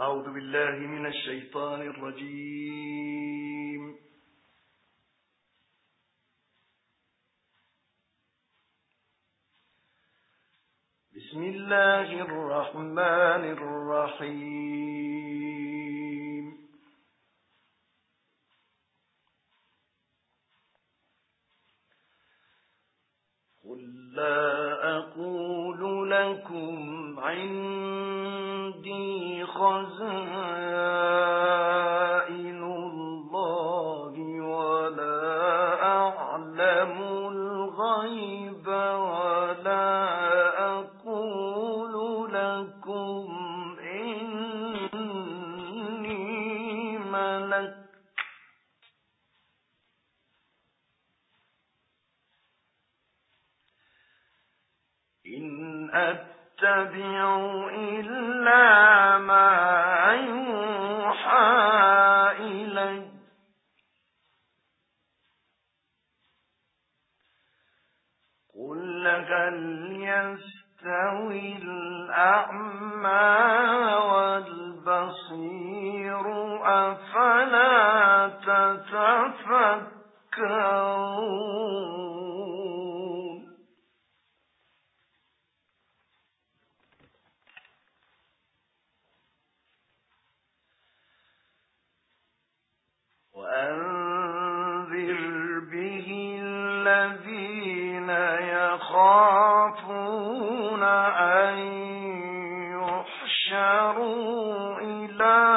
أعوذ بالله من الشيطان الرجيم. بسم الله الرحمن الرحيم. قل لا أقول لكم عندي خزائن الله ولا أعلم الغيب ولا أقول لكم إني ملك إن أتبع إلا ما إلي. قل الأعمى والبصير أفلا تتفكرون؟ يحشروا إلى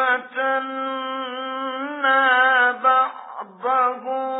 فتنا بعضهم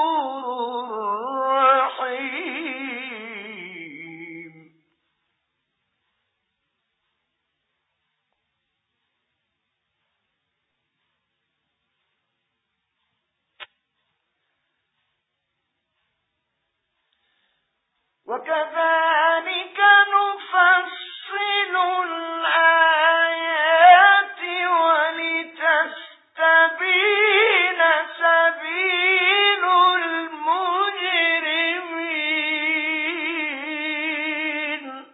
وكذلك الآيات ولتستبين سبيل المجرمين.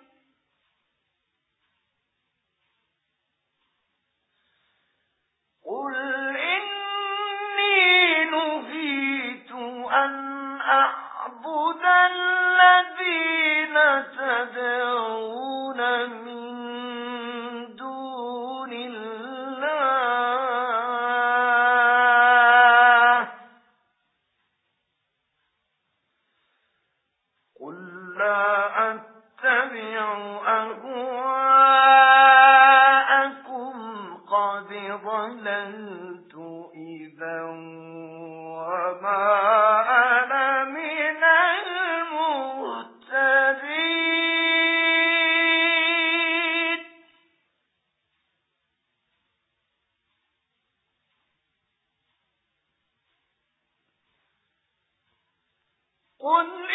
قل إني نهيت أن أعبد تدعون من دون الله. قل لا أتبع قل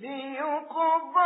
صدق